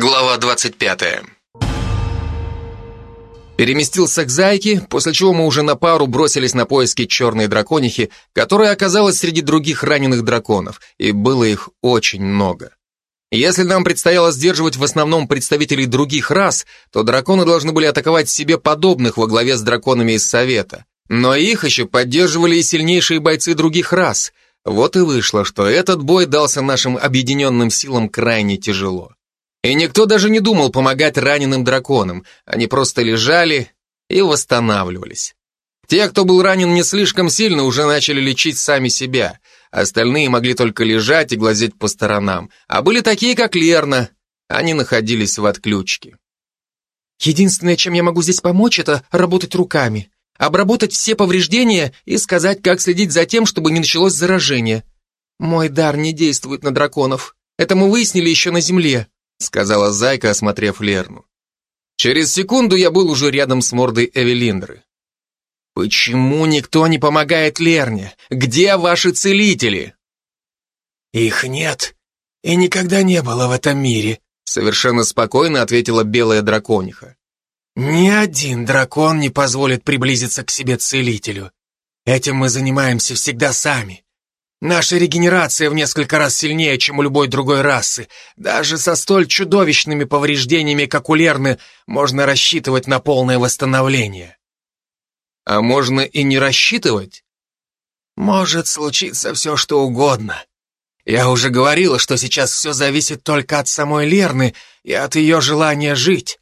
Глава 25. Переместился к Зайке, после чего мы уже на пару бросились на поиски черной драконихи, которая оказалась среди других раненых драконов, и было их очень много. Если нам предстояло сдерживать в основном представителей других рас, то драконы должны были атаковать себе подобных во главе с драконами из Совета. Но их еще поддерживали и сильнейшие бойцы других рас. Вот и вышло, что этот бой дался нашим объединенным силам крайне тяжело. И никто даже не думал помогать раненым драконам, они просто лежали и восстанавливались. Те, кто был ранен не слишком сильно, уже начали лечить сами себя. Остальные могли только лежать и глазеть по сторонам. А были такие, как Лерна. Они находились в отключке. Единственное, чем я могу здесь помочь, это работать руками. Обработать все повреждения и сказать, как следить за тем, чтобы не началось заражение. Мой дар не действует на драконов. Это мы выяснили еще на земле сказала Зайка, осмотрев Лерну. Через секунду я был уже рядом с мордой Эвелиндры. «Почему никто не помогает Лерне? Где ваши целители?» «Их нет и никогда не было в этом мире», совершенно спокойно ответила белая дракониха. «Ни один дракон не позволит приблизиться к себе целителю. Этим мы занимаемся всегда сами. Наша регенерация в несколько раз сильнее, чем у любой другой расы. Даже со столь чудовищными повреждениями, как у Лерны, можно рассчитывать на полное восстановление. А можно и не рассчитывать? Может случиться все, что угодно. Я уже говорила, что сейчас все зависит только от самой Лерны и от ее желания жить.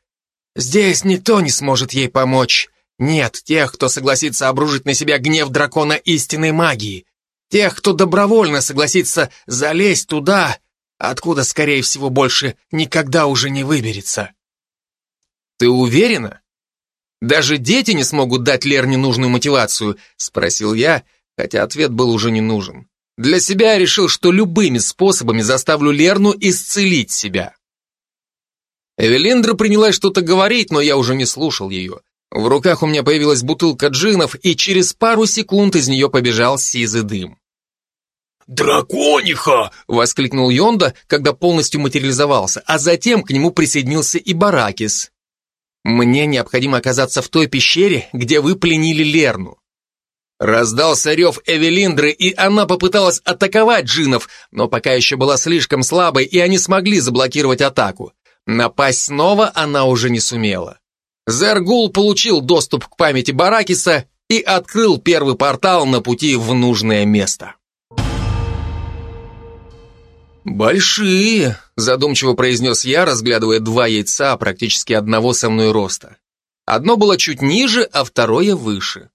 Здесь никто не сможет ей помочь. Нет тех, кто согласится обрушить на себя гнев дракона истинной магии. Тех, кто добровольно согласится залезть туда, откуда, скорее всего, больше никогда уже не выберется. Ты уверена? Даже дети не смогут дать Лерне нужную мотивацию, спросил я, хотя ответ был уже не нужен. Для себя я решил, что любыми способами заставлю Лерну исцелить себя. Эвелиндра принялась что-то говорить, но я уже не слушал ее. В руках у меня появилась бутылка джинов, и через пару секунд из нее побежал сизый дым. «Дракониха!» — воскликнул Йонда, когда полностью материализовался, а затем к нему присоединился и Баракис. «Мне необходимо оказаться в той пещере, где вы пленили Лерну». Раздался рев Эвелиндры, и она попыталась атаковать джинов, но пока еще была слишком слабой, и они смогли заблокировать атаку. Напасть снова она уже не сумела. Зергул получил доступ к памяти Баракиса и открыл первый портал на пути в нужное место. «Большие», — задумчиво произнес я, разглядывая два яйца, практически одного со мной роста. Одно было чуть ниже, а второе выше.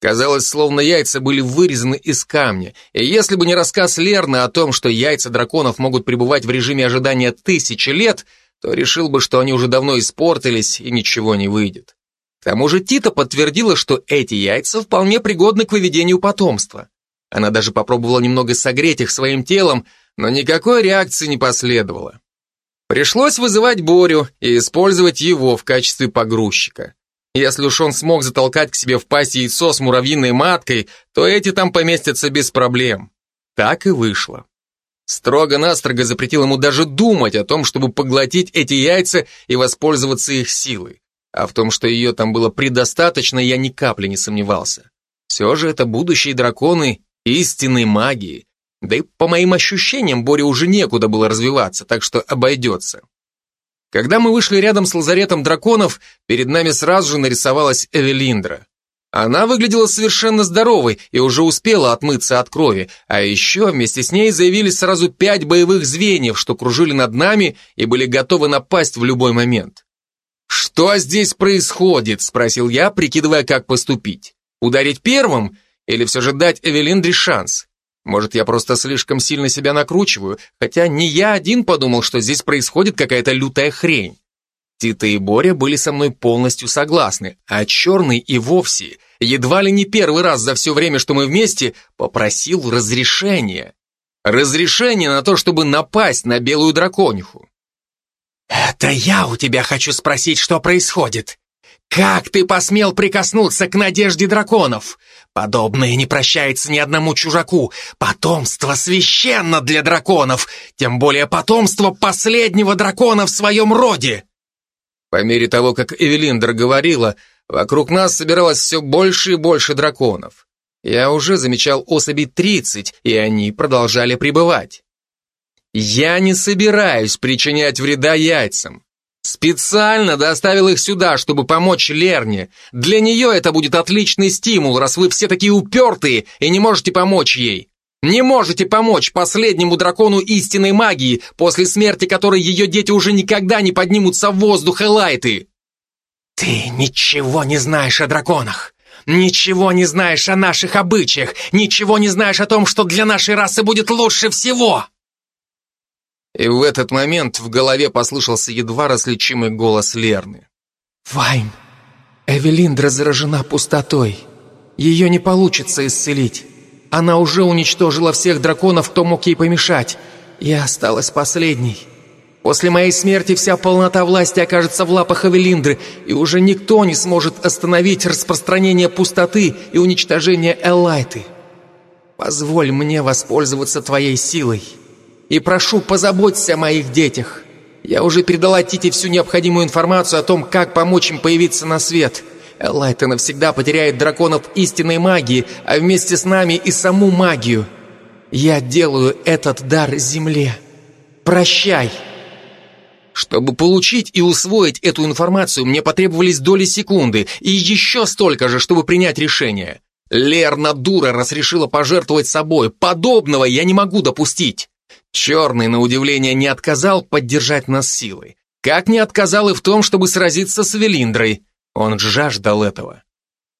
Казалось, словно яйца были вырезаны из камня, и если бы не рассказ Лерны о том, что яйца драконов могут пребывать в режиме ожидания тысячи лет, то решил бы, что они уже давно испортились и ничего не выйдет. К тому же Тита подтвердила, что эти яйца вполне пригодны к выведению потомства. Она даже попробовала немного согреть их своим телом, но никакой реакции не последовало. Пришлось вызывать Борю и использовать его в качестве погрузчика. Если уж он смог затолкать к себе в пасть яйцо с муравьиной маткой, то эти там поместятся без проблем. Так и вышло. Строго-настрого запретил ему даже думать о том, чтобы поглотить эти яйца и воспользоваться их силой. А в том, что ее там было предостаточно, я ни капли не сомневался. Все же это будущие драконы истинной магии. Да и по моим ощущениям, Боре уже некуда было развиваться, так что обойдется. Когда мы вышли рядом с лазаретом драконов, перед нами сразу же нарисовалась Эвелиндра. Она выглядела совершенно здоровой и уже успела отмыться от крови, а еще вместе с ней заявились сразу пять боевых звеньев, что кружили над нами и были готовы напасть в любой момент. «Что здесь происходит?» – спросил я, прикидывая, как поступить. «Ударить первым или все же дать Эвелиндре шанс? Может, я просто слишком сильно себя накручиваю, хотя не я один подумал, что здесь происходит какая-то лютая хрень. Тита и Боря были со мной полностью согласны, а Черный и вовсе, едва ли не первый раз за все время, что мы вместе, попросил разрешения. Разрешение на то, чтобы напасть на белую дракониху. «Это я у тебя хочу спросить, что происходит. Как ты посмел прикоснуться к надежде драконов? Подобное не прощается ни одному чужаку. Потомство священно для драконов, тем более потомство последнего дракона в своем роде. По мере того, как Эвелиндер говорила, вокруг нас собиралось все больше и больше драконов. Я уже замечал особей 30, и они продолжали пребывать. Я не собираюсь причинять вреда яйцам. Специально доставил их сюда, чтобы помочь Лерне. Для нее это будет отличный стимул, раз вы все такие упертые и не можете помочь ей. Не можете помочь последнему дракону истинной магии, после смерти которой ее дети уже никогда не поднимутся в воздух Элайты. Ты ничего не знаешь о драконах. Ничего не знаешь о наших обычаях. Ничего не знаешь о том, что для нашей расы будет лучше всего. И в этот момент в голове послышался едва различимый голос Лерны. «Вайм, Эвелиндра заражена пустотой. Ее не получится исцелить. Она уже уничтожила всех драконов, кто мог ей помешать. И осталась последней. После моей смерти вся полнота власти окажется в лапах Эвелиндры, и уже никто не сможет остановить распространение пустоты и уничтожение Элайты. Позволь мне воспользоваться твоей силой. И прошу, позаботься о моих детях. Я уже передала Тите всю необходимую информацию о том, как помочь им появиться на свет. Элайта навсегда потеряет драконов истинной магии, а вместе с нами и саму магию. Я делаю этот дар земле. Прощай!» Чтобы получить и усвоить эту информацию, мне потребовались доли секунды, и еще столько же, чтобы принять решение. Лерна дура раз решила пожертвовать собой. Подобного я не могу допустить. Черный, на удивление, не отказал поддержать нас силой. Как не отказал и в том, чтобы сразиться с Велиндрой. Он жаждал этого.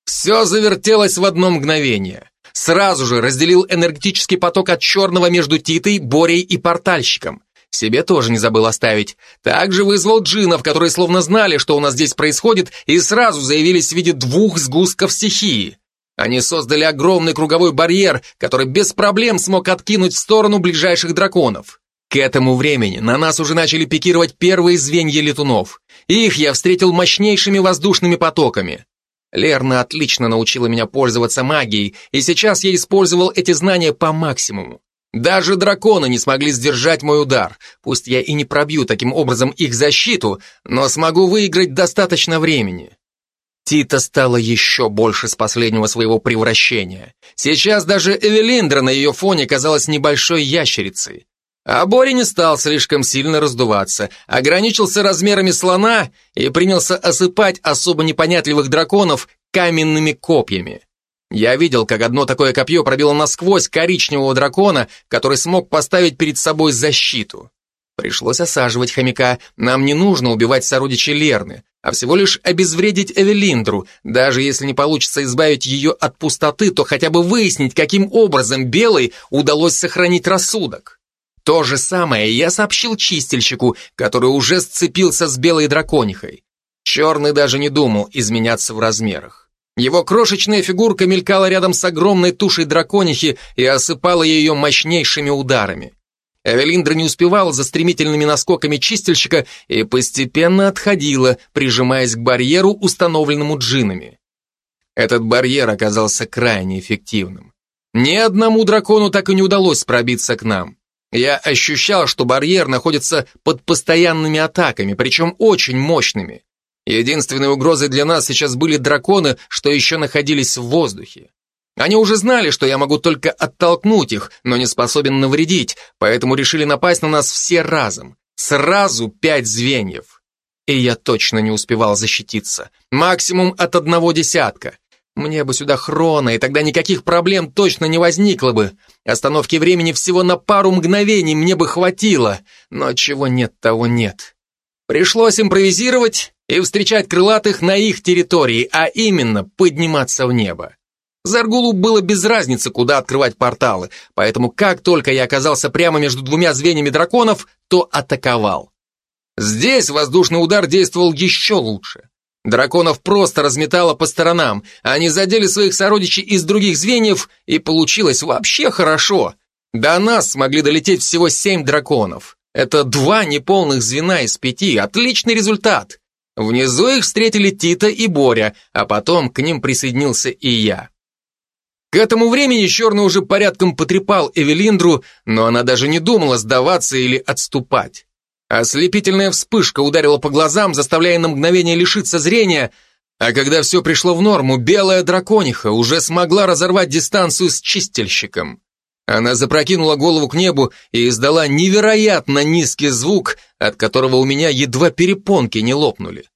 Все завертелось в одно мгновение. Сразу же разделил энергетический поток от черного между Титой, Борей и портальщиком. Себе тоже не забыл оставить. Также вызвал джинов, которые словно знали, что у нас здесь происходит, и сразу заявились в виде двух сгустков стихии. Они создали огромный круговой барьер, который без проблем смог откинуть в сторону ближайших драконов. К этому времени на нас уже начали пикировать первые звенья летунов. Их я встретил мощнейшими воздушными потоками. Лерна отлично научила меня пользоваться магией, и сейчас я использовал эти знания по максимуму. Даже драконы не смогли сдержать мой удар. Пусть я и не пробью таким образом их защиту, но смогу выиграть достаточно времени. Тита стала еще больше с последнего своего превращения. Сейчас даже Эвелиндра на ее фоне казалась небольшой ящерицей. А Бори не стал слишком сильно раздуваться, ограничился размерами слона и принялся осыпать особо непонятливых драконов каменными копьями. Я видел, как одно такое копье пробило насквозь коричневого дракона, который смог поставить перед собой защиту. Пришлось осаживать хомяка, нам не нужно убивать сородичей Лерны, а всего лишь обезвредить Эвелиндру, даже если не получится избавить ее от пустоты, то хотя бы выяснить, каким образом Белой удалось сохранить рассудок. То же самое я сообщил чистильщику, который уже сцепился с Белой драконихой. Черный даже не думал изменяться в размерах. Его крошечная фигурка мелькала рядом с огромной тушей драконихи и осыпала ее мощнейшими ударами. Эвелиндра не успевала за стремительными наскоками чистильщика и постепенно отходила, прижимаясь к барьеру, установленному джинами. Этот барьер оказался крайне эффективным. Ни одному дракону так и не удалось пробиться к нам. Я ощущал, что барьер находится под постоянными атаками, причем очень мощными. Единственной угрозой для нас сейчас были драконы, что еще находились в воздухе. Они уже знали, что я могу только оттолкнуть их, но не способен навредить, поэтому решили напасть на нас все разом. Сразу пять звеньев. И я точно не успевал защититься. Максимум от одного десятка. Мне бы сюда хрона, и тогда никаких проблем точно не возникло бы. Остановки времени всего на пару мгновений мне бы хватило, но чего нет, того нет. Пришлось импровизировать и встречать крылатых на их территории, а именно подниматься в небо. Заргулу было без разницы, куда открывать порталы, поэтому как только я оказался прямо между двумя звеньями драконов, то атаковал. Здесь воздушный удар действовал еще лучше. Драконов просто разметало по сторонам, они задели своих сородичей из других звеньев, и получилось вообще хорошо. До нас смогли долететь всего семь драконов. Это два неполных звена из пяти, отличный результат. Внизу их встретили Тита и Боря, а потом к ним присоединился и я. К этому времени Черный уже порядком потрепал Эвелиндру, но она даже не думала сдаваться или отступать. Ослепительная вспышка ударила по глазам, заставляя на мгновение лишиться зрения, а когда все пришло в норму, белая дракониха уже смогла разорвать дистанцию с чистильщиком. Она запрокинула голову к небу и издала невероятно низкий звук, от которого у меня едва перепонки не лопнули.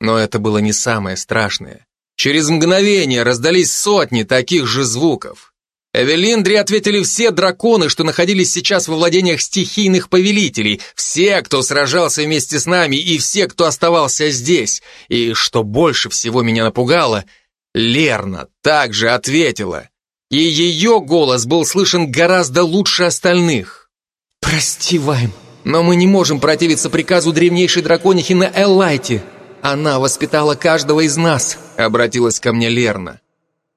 Но это было не самое страшное. Через мгновение раздались сотни таких же звуков. Эвелиндре ответили все драконы, что находились сейчас во владениях стихийных повелителей, все, кто сражался вместе с нами, и все, кто оставался здесь. И, что больше всего меня напугало, Лерна также ответила и ее голос был слышен гораздо лучше остальных. «Прости, Вайм, но мы не можем противиться приказу древнейшей драконихи на Эллайте. Она воспитала каждого из нас», — обратилась ко мне Лерна.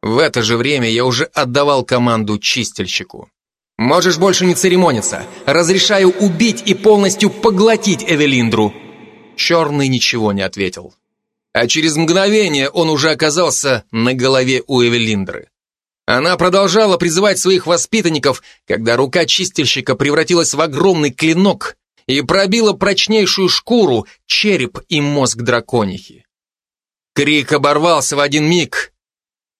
В это же время я уже отдавал команду чистильщику. «Можешь больше не церемониться. Разрешаю убить и полностью поглотить Эвелиндру». Черный ничего не ответил. А через мгновение он уже оказался на голове у Эвелиндры. Она продолжала призывать своих воспитанников, когда рука чистильщика превратилась в огромный клинок и пробила прочнейшую шкуру, череп и мозг драконихи. Крик оборвался в один миг,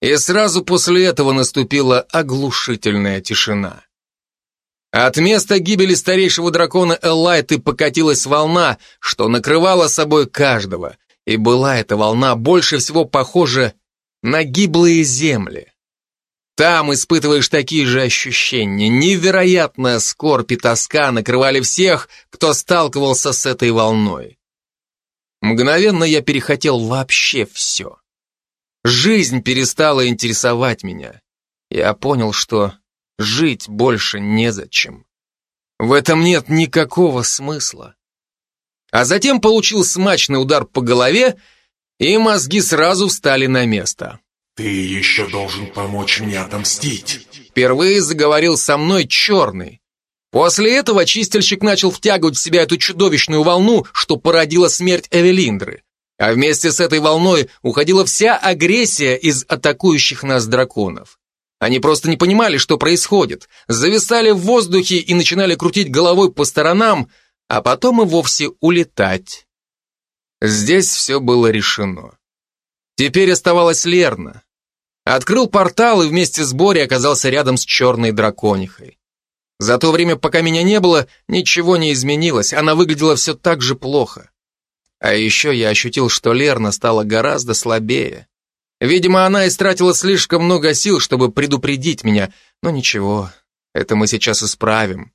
и сразу после этого наступила оглушительная тишина. От места гибели старейшего дракона Эллайты покатилась волна, что накрывала собой каждого, и была эта волна больше всего похожа на гиблые земли. Там испытываешь такие же ощущения. Невероятная скорбь и тоска накрывали всех, кто сталкивался с этой волной. Мгновенно я перехотел вообще все. Жизнь перестала интересовать меня. Я понял, что жить больше незачем. В этом нет никакого смысла. А затем получил смачный удар по голове, и мозги сразу встали на место. «Ты еще должен помочь мне отомстить!» Впервые заговорил со мной черный. После этого чистильщик начал втягивать в себя эту чудовищную волну, что породила смерть Эвелиндры. А вместе с этой волной уходила вся агрессия из атакующих нас драконов. Они просто не понимали, что происходит, зависали в воздухе и начинали крутить головой по сторонам, а потом и вовсе улетать. Здесь все было решено. Теперь оставалась Лерна. Открыл портал и вместе с Бори оказался рядом с черной драконихой. За то время, пока меня не было, ничего не изменилось, она выглядела все так же плохо. А еще я ощутил, что Лерна стала гораздо слабее. Видимо, она истратила слишком много сил, чтобы предупредить меня, но ничего, это мы сейчас исправим.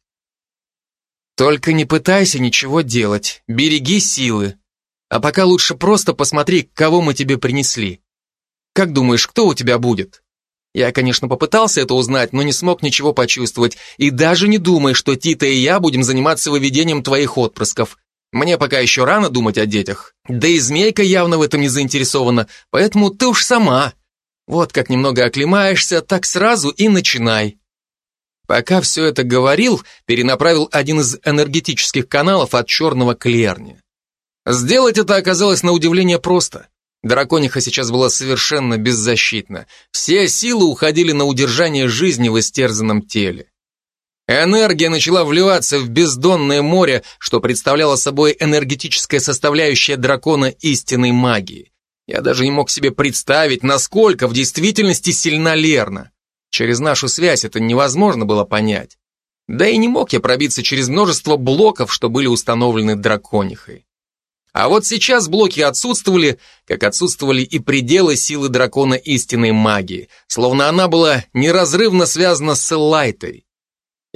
Только не пытайся ничего делать, береги силы, а пока лучше просто посмотри, кого мы тебе принесли. Как думаешь, кто у тебя будет? Я, конечно, попытался это узнать, но не смог ничего почувствовать. И даже не думай, что Тита и я будем заниматься выведением твоих отпрысков. Мне пока еще рано думать о детях. Да и змейка явно в этом не заинтересована, поэтому ты уж сама. Вот как немного оклемаешься, так сразу и начинай. Пока все это говорил, перенаправил один из энергетических каналов от черного к. Сделать это оказалось на удивление просто. Дракониха сейчас была совершенно беззащитна. Все силы уходили на удержание жизни в истерзанном теле. Энергия начала вливаться в бездонное море, что представляло собой энергетическая составляющая дракона истинной магии. Я даже не мог себе представить, насколько в действительности сильна Лерна. Через нашу связь это невозможно было понять. Да и не мог я пробиться через множество блоков, что были установлены драконихой. А вот сейчас блоки отсутствовали, как отсутствовали и пределы силы дракона истинной магии, словно она была неразрывно связана с Лайтой.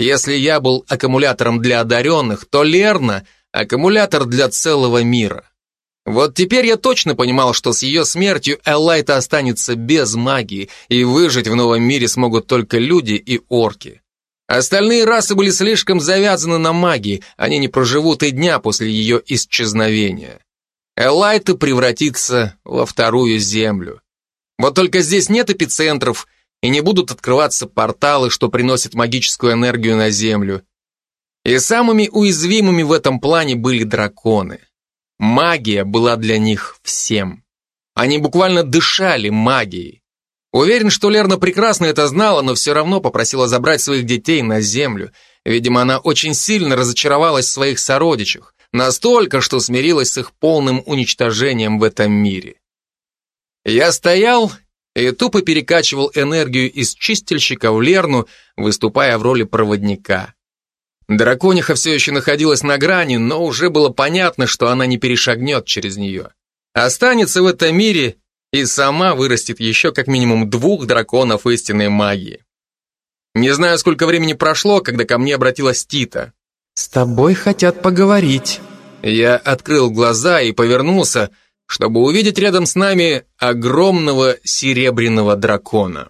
Если я был аккумулятором для одаренных, то Лерна – аккумулятор для целого мира. Вот теперь я точно понимал, что с ее смертью Элайта останется без магии, и выжить в новом мире смогут только люди и орки. Остальные расы были слишком завязаны на магии, они не проживут и дня после ее исчезновения. Элайта превратится во вторую землю. Вот только здесь нет эпицентров, и не будут открываться порталы, что приносят магическую энергию на землю. И самыми уязвимыми в этом плане были драконы. Магия была для них всем. Они буквально дышали магией. Уверен, что Лерна прекрасно это знала, но все равно попросила забрать своих детей на землю. Видимо, она очень сильно разочаровалась в своих сородичах, настолько, что смирилась с их полным уничтожением в этом мире. Я стоял и тупо перекачивал энергию из чистильщика в Лерну, выступая в роли проводника. Дракониха все еще находилась на грани, но уже было понятно, что она не перешагнет через нее. Останется в этом мире и сама вырастет еще как минимум двух драконов истинной магии. Не знаю, сколько времени прошло, когда ко мне обратилась Тита. «С тобой хотят поговорить». Я открыл глаза и повернулся, чтобы увидеть рядом с нами огромного серебряного дракона.